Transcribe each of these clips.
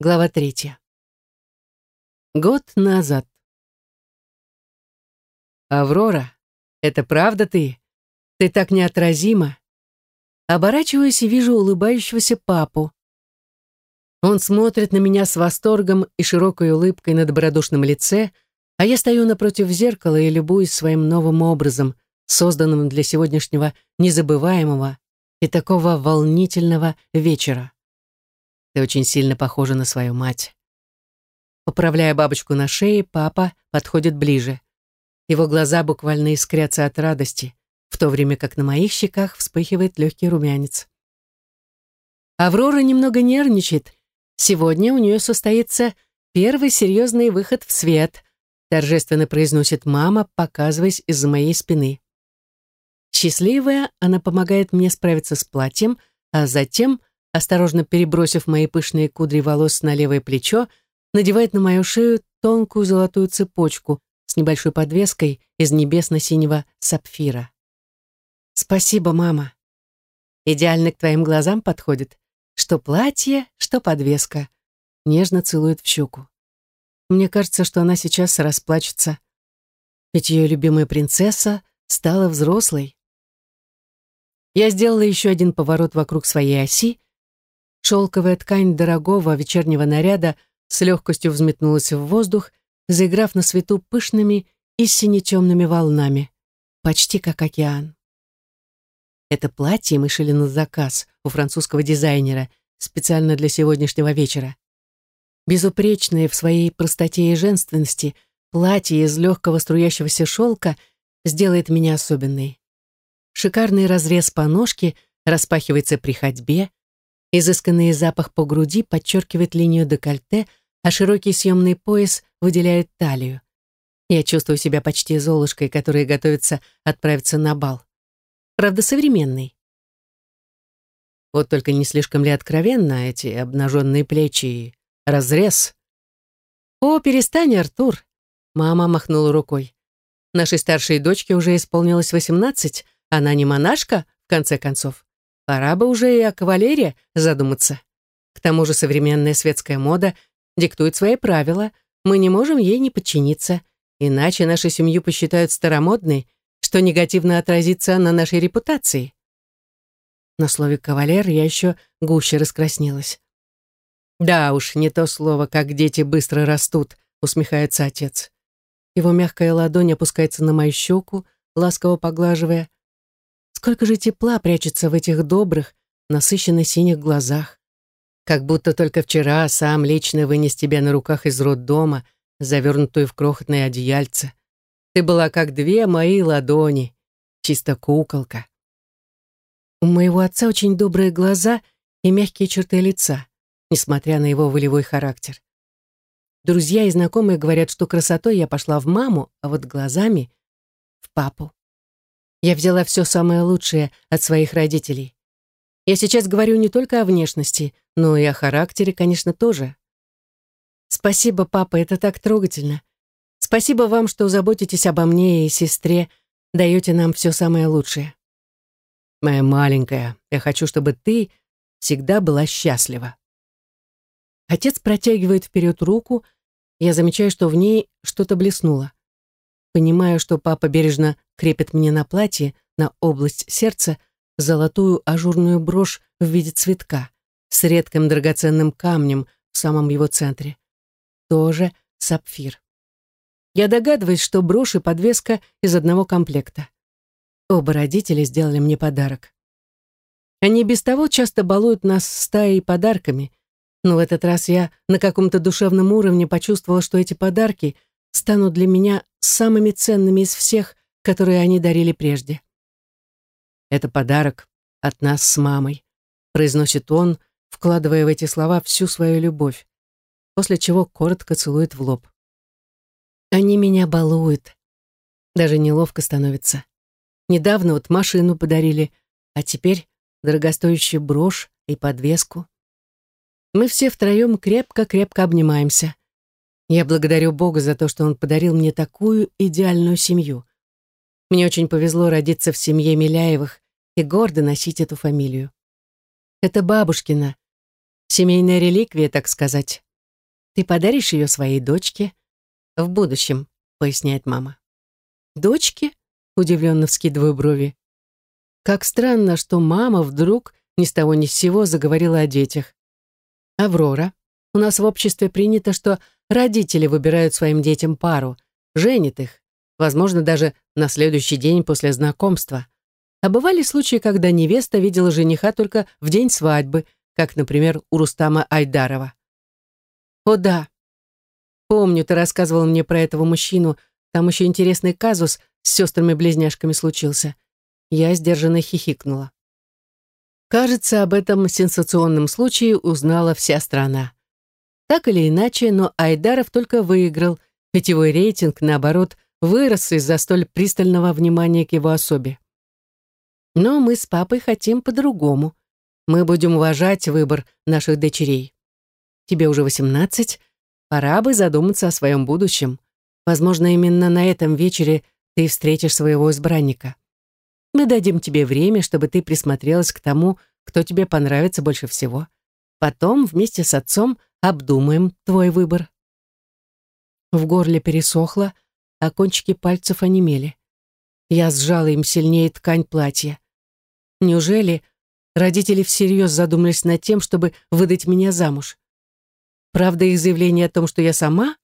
Глава третья. Год назад. «Аврора, это правда ты? Ты так неотразима!» Оборачиваюсь и вижу улыбающегося папу. Он смотрит на меня с восторгом и широкой улыбкой на добродушном лице, а я стою напротив зеркала и любуюсь своим новым образом, созданным для сегодняшнего незабываемого и такого волнительного вечера. Ты очень сильно похожа на свою мать. Поправляя бабочку на шее, папа подходит ближе. Его глаза буквально искрятся от радости, в то время как на моих щеках вспыхивает легкий румянец. Аврора немного нервничает. Сегодня у нее состоится первый серьезный выход в свет, торжественно произносит мама, показываясь из-за моей спины. Счастливая, она помогает мне справиться с платьем, а затем — осторожно перебросив мои пышные кудри волос на левое плечо, надевает на мою шею тонкую золотую цепочку с небольшой подвеской из небесно-синего сапфира. «Спасибо, мама. Идеально к твоим глазам подходит. Что платье, что подвеска». Нежно целует в щеку. Мне кажется, что она сейчас расплачется. Ведь ее любимая принцесса стала взрослой. Я сделала еще один поворот вокруг своей оси, Шелковая ткань дорогого вечернего наряда с легкостью взметнулась в воздух, заиграв на свету пышными и сине-темными волнами, почти как океан. Это платье мы шили на заказ у французского дизайнера специально для сегодняшнего вечера. Безупречное в своей простоте и женственности, платье из легкого струящегося шелка сделает меня особенной. Шикарный разрез по ножке распахивается при ходьбе, Изысканный запах по груди подчеркивает линию декольте, а широкий съемный пояс выделяет талию. Я чувствую себя почти золушкой, которая готовится отправиться на бал. Правда, современный. Вот только не слишком ли откровенно эти обнаженные плечи и разрез? «О, перестань, Артур!» Мама махнула рукой. «Нашей старшей дочке уже исполнилось восемнадцать, она не монашка, в конце концов. Пора бы уже и о кавалере задуматься. К тому же современная светская мода диктует свои правила, мы не можем ей не подчиниться, иначе нашу семью посчитают старомодной, что негативно отразится на нашей репутации. На слове «кавалер» я еще гуще раскраснелась. «Да уж, не то слово, как дети быстро растут», — усмехается отец. Его мягкая ладонь опускается на мою щеку, ласково поглаживая, Сколько же тепла прячется в этих добрых, насыщенно синих глазах. Как будто только вчера сам лично вынес тебя на руках из роддома, завернутую в крохотное одеяльце. Ты была как две мои ладони, чисто куколка. У моего отца очень добрые глаза и мягкие черты лица, несмотря на его волевой характер. Друзья и знакомые говорят, что красотой я пошла в маму, а вот глазами — в папу. Я взяла все самое лучшее от своих родителей. Я сейчас говорю не только о внешности, но и о характере, конечно, тоже. Спасибо, папа, это так трогательно. Спасибо вам, что заботитесь обо мне и сестре, даете нам все самое лучшее. Моя маленькая, я хочу, чтобы ты всегда была счастлива. Отец протягивает вперед руку, я замечаю, что в ней что-то блеснуло. Понимаю, что папа бережно крепит мне на платье, на область сердца, золотую ажурную брошь в виде цветка с редким драгоценным камнем в самом его центре. Тоже сапфир. Я догадываюсь, что брошь и подвеска из одного комплекта. Оба родителя сделали мне подарок. Они без того часто балуют нас стаей подарками, но в этот раз я на каком-то душевном уровне почувствовала, что эти подарки — станут для меня самыми ценными из всех, которые они дарили прежде. «Это подарок от нас с мамой», — произносит он, вкладывая в эти слова всю свою любовь, после чего коротко целует в лоб. «Они меня балуют. Даже неловко становится. Недавно вот машину подарили, а теперь дорогостоящую брошь и подвеску. Мы все втроем крепко-крепко обнимаемся. Я благодарю Бога за то, что Он подарил мне такую идеальную семью. Мне очень повезло родиться в семье Миляевых и гордо носить эту фамилию. Это бабушкина, семейная реликвия, так сказать. Ты подаришь ее своей дочке в будущем, поясняет мама. Дочке? Удивленно вскидываю брови. Как странно, что мама вдруг ни с того ни с сего заговорила о детях. Аврора, у нас в обществе принято, что родители выбирают своим детям пару, женят их, возможно, даже на следующий день после знакомства. А бывали случаи, когда невеста видела жениха только в день свадьбы, как, например, у Рустама Айдарова. О да, помню, ты рассказывал мне про этого мужчину, там еще интересный казус с сестрами-близняшками случился. Я сдержанно хихикнула. Кажется, об этом сенсационном случае узнала вся страна. Так или иначе, но Айдаров только выиграл, питьевой рейтинг, наоборот, вырос из-за столь пристального внимания к его особе. Но мы с папой хотим по-другому. Мы будем уважать выбор наших дочерей. Тебе уже восемнадцать, пора бы задуматься о своем будущем. Возможно, именно на этом вечере ты встретишь своего избранника. Мы дадим тебе время, чтобы ты присмотрелась к тому, кто тебе понравится больше всего. Потом вместе с отцом обдумаем твой выбор. В горле пересохло, а кончики пальцев онемели. Я сжала им сильнее ткань платья. Неужели родители всерьез задумались над тем, чтобы выдать меня замуж? Правда, их заявление о том, что я сама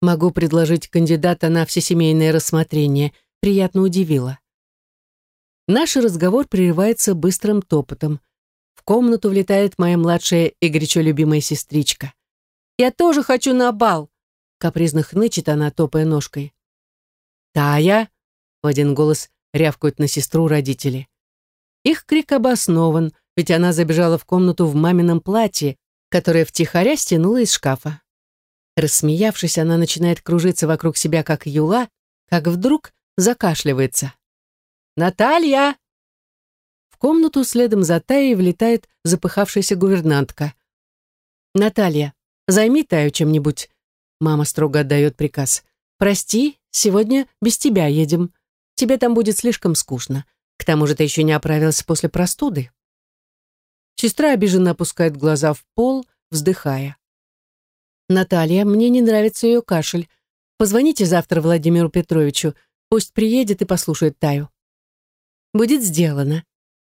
могу предложить кандидата на всесемейное рассмотрение, приятно удивило. Наш разговор прерывается быстрым топотом. В комнату влетает моя младшая и горячо любимая сестричка. «Я тоже хочу на бал!» Капризно хнычет она, топая ножкой. «Тая!» — в один голос рявкают на сестру родители. Их крик обоснован, ведь она забежала в комнату в мамином платье, которое втихаря стянула из шкафа. Рассмеявшись, она начинает кружиться вокруг себя, как юла, как вдруг закашливается. «Наталья!» Комнату следом за Таей влетает запыхавшаяся гувернантка. «Наталья, займи Таю чем-нибудь», — мама строго отдает приказ. «Прости, сегодня без тебя едем. Тебе там будет слишком скучно. К тому же ты еще не оправилась после простуды». Сестра обиженно опускает глаза в пол, вздыхая. «Наталья, мне не нравится ее кашель. Позвоните завтра Владимиру Петровичу. Пусть приедет и послушает Таю». «Будет сделано»,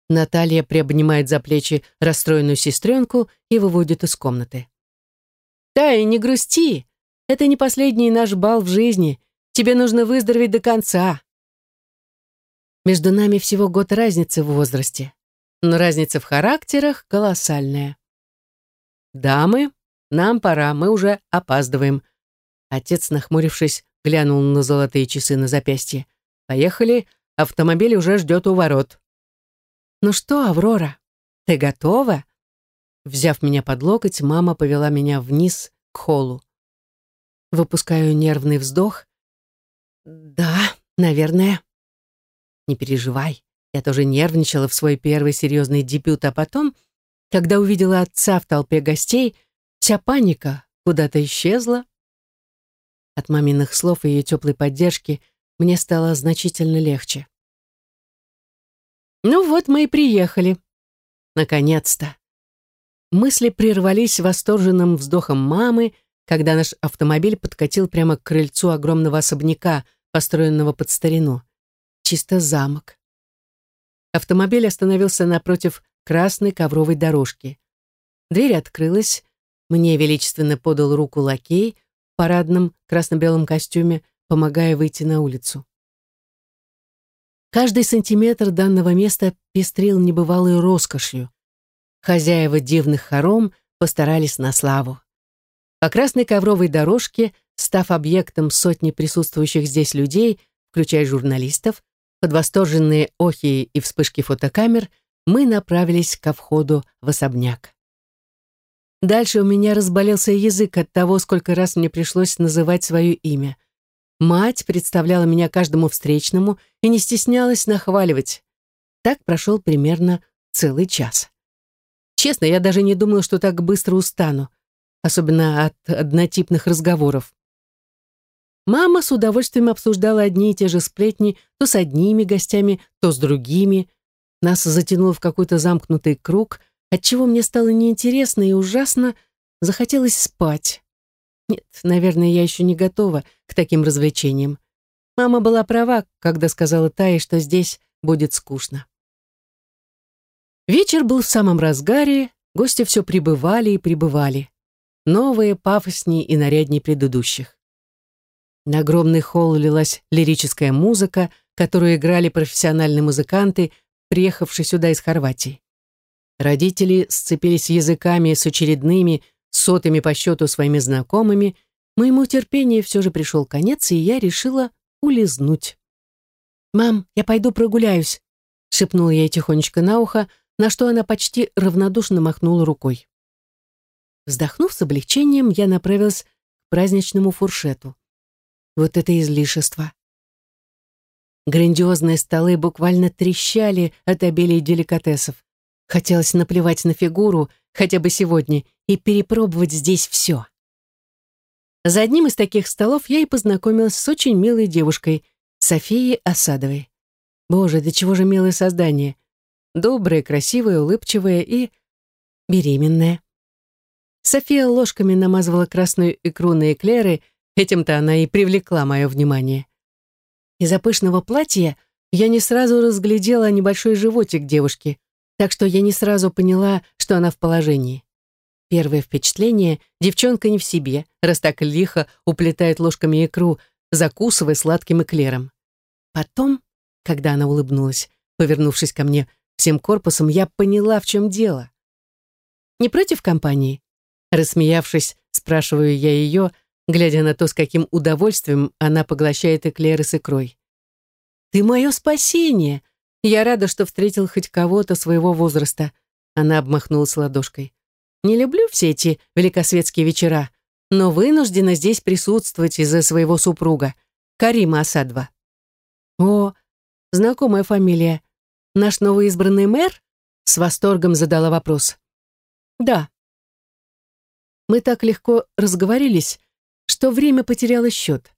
Наталья приобнимает за плечи расстроенную сестренку и выводит из комнаты. «Тая, не грусти! Это не последний наш бал в жизни. Тебе нужно выздороветь до конца». Между нами всего год разницы в возрасте, но разница в характерах колоссальная. «Дамы, нам пора, мы уже опаздываем». Отец, нахмурившись, глянул на золотые часы на запястье. «Поехали, автомобиль уже ждет у ворот». «Ну что, Аврора, ты готова?» Взяв меня под локоть, мама повела меня вниз к холлу. Выпускаю нервный вздох. «Да, наверное». «Не переживай, я тоже нервничала в свой первый серьезный дебют, а потом, когда увидела отца в толпе гостей, вся паника куда-то исчезла». От маминых слов и ее теплой поддержки мне стало значительно легче. Ну вот мы и приехали. Наконец-то. Мысли прервались восторженным вздохом мамы, когда наш автомобиль подкатил прямо к крыльцу огромного особняка, построенного под старину. Чисто замок. Автомобиль остановился напротив красной ковровой дорожки. Дверь открылась, мне величественно подал руку лакей в парадном красно-белом костюме, помогая выйти на улицу. Каждый сантиметр данного места пестрил небывалой роскошью. Хозяева дивных хором постарались на славу. По красной ковровой дорожке, став объектом сотни присутствующих здесь людей, включая журналистов, под восторженные охи и вспышки фотокамер, мы направились ко входу в особняк. Дальше у меня разболелся язык от того, сколько раз мне пришлось называть свое имя — Мать представляла меня каждому встречному и не стеснялась нахваливать. Так прошел примерно целый час. Честно, я даже не думала, что так быстро устану, особенно от однотипных разговоров. Мама с удовольствием обсуждала одни и те же сплетни то с одними гостями, то с другими. Нас затянуло в какой-то замкнутый круг, отчего мне стало неинтересно и ужасно захотелось спать. Нет, наверное, я еще не готова к таким развлечениям. Мама была права, когда сказала Тае, что здесь будет скучно. Вечер был в самом разгаре, гости все прибывали и прибывали. Новые, пафоснее и наряднее предыдущих. На огромный холл лилась лирическая музыка, которую играли профессиональные музыканты, приехавшие сюда из Хорватии. Родители сцепились языками с очередными, сотыми по счету своими знакомыми. Моему терпению все же пришел конец, и я решила улизнуть. «Мам, я пойду прогуляюсь», — шепнула я тихонечко на ухо, на что она почти равнодушно махнула рукой. Вздохнув с облегчением, я направилась к праздничному фуршету. Вот это излишество. Грандиозные столы буквально трещали от обилия деликатесов. Хотелось наплевать на фигуру, хотя бы сегодня, и перепробовать здесь все. За одним из таких столов я и познакомилась с очень милой девушкой, Софией Осадовой. Боже, до чего же милое создание. Доброе, красивое, улыбчивое и беременная. София ложками намазывала красную икру на эклеры, этим-то она и привлекла мое внимание. Из-за пышного платья я не сразу разглядела небольшой животик девушки, так что я не сразу поняла, что она в положении. Первое впечатление — девчонка не в себе, раз так лихо уплетает ложками икру, закусывая сладким эклером. Потом, когда она улыбнулась, повернувшись ко мне всем корпусом, я поняла, в чем дело. «Не против компании?» Рассмеявшись, спрашиваю я ее, глядя на то, с каким удовольствием она поглощает эклеры с икрой. «Ты мое спасение! Я рада, что встретил хоть кого-то своего возраста». Она обмахнулась ладошкой. Не люблю все эти великосветские вечера, но вынуждена здесь присутствовать из-за своего супруга, Карима Асадва. О, знакомая фамилия. Наш новый избранный мэр? С восторгом задала вопрос. Да. Мы так легко разговорились, что время потеряло счет.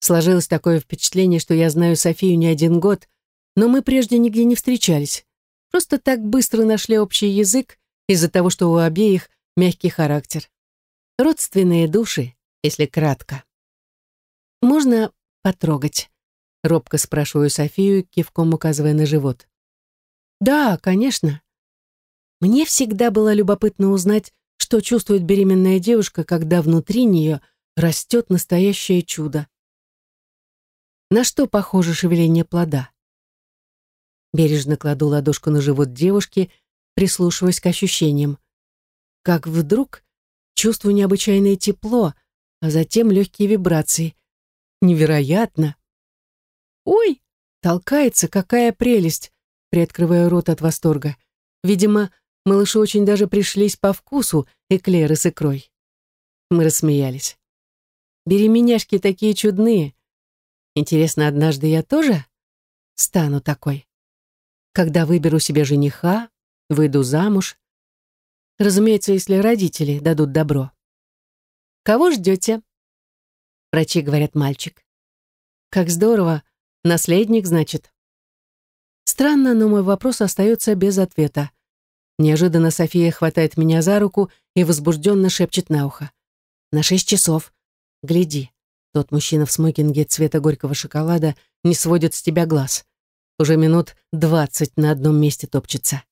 Сложилось такое впечатление, что я знаю Софию не один год, но мы прежде нигде не встречались. Просто так быстро нашли общий язык из-за того, что у обеих мягкий характер. Родственные души, если кратко. «Можно потрогать?» — робко спрашиваю Софию, кивком указывая на живот. «Да, конечно». Мне всегда было любопытно узнать, что чувствует беременная девушка, когда внутри нее растет настоящее чудо. На что похоже шевеление плода? Бережно кладу ладошку на живот девушки, прислушиваясь к ощущениям. Как вдруг чувствую необычайное тепло, а затем легкие вибрации. Невероятно! «Ой!» — толкается, какая прелесть! Приоткрываю рот от восторга. Видимо, малыши очень даже пришлись по вкусу эклеры с икрой. Мы рассмеялись. Беременяшки такие чудные. Интересно, однажды я тоже стану такой? Когда выберу себе жениха, выйду замуж. Разумеется, если родители дадут добро. Кого ждете? Врачи говорят мальчик. Как здорово. Наследник, значит. Странно, но мой вопрос остается без ответа. Неожиданно София хватает меня за руку и возбужденно шепчет на ухо. «На шесть часов. Гляди, тот мужчина в смокинге цвета горького шоколада не сводит с тебя глаз. Уже минут двадцать на одном месте топчется.